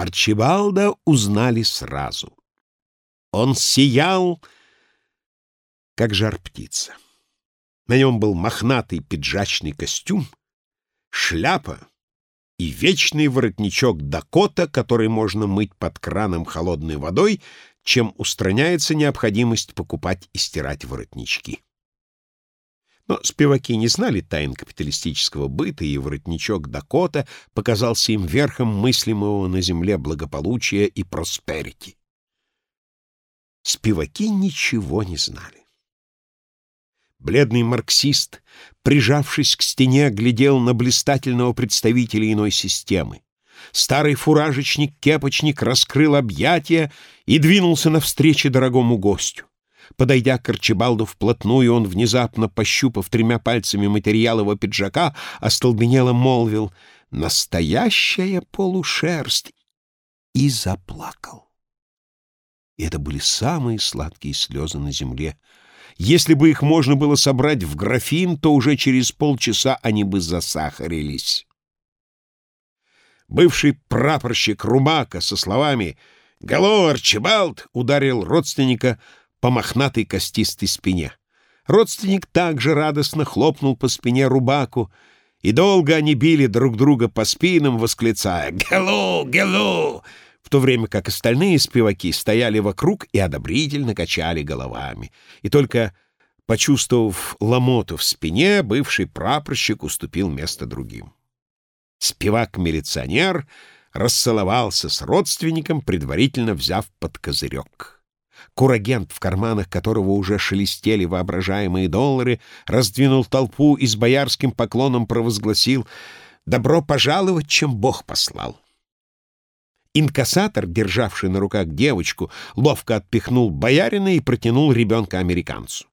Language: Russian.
Арчибалда узнали сразу. Он сиял, как жар птица. На нем был мохнатый пиджачный костюм, шляпа и вечный воротничок Дакота, который можно мыть под краном холодной водой, чем устраняется необходимость покупать и стирать воротнички. Но спеваки не знали тайн капиталистического быта, и воротничок Дакота показался им верхом мыслимого на земле благополучия и просперити. Спиваки ничего не знали. Бледный марксист, прижавшись к стене, глядел на блистательного представителя иной системы. Старый фуражечник-кепочник раскрыл объятия и двинулся навстречу дорогому гостю. Подойдя к Арчибалду вплотную, он, внезапно пощупав тремя пальцами материал его пиджака, остолбенело молвил «Настоящая полушерсть!» и заплакал. И это были самые сладкие слезы на земле — если бы их можно было собрать в графин, то уже через полчаса они бы засахарились. Бывший прапорщик Румака со словами «Галло, Арчибалд!» ударил родственника по мохнатой костистой спине. Родственник также радостно хлопнул по спине Рубаку, и долго они били друг друга по спинам, восклицая «Галло! Галло!» в то время как остальные спеваки стояли вокруг и одобрительно качали головами. И только почувствовав ломоту в спине, бывший прапорщик уступил место другим. Спевак-милиционер расцеловался с родственником, предварительно взяв под козырек. Курагент, в карманах которого уже шелестели воображаемые доллары, раздвинул толпу и с боярским поклоном провозгласил «Добро пожаловать, чем Бог послал». Инкассатор, державший на руках девочку, ловко отпихнул боярина и протянул ребенка американцу.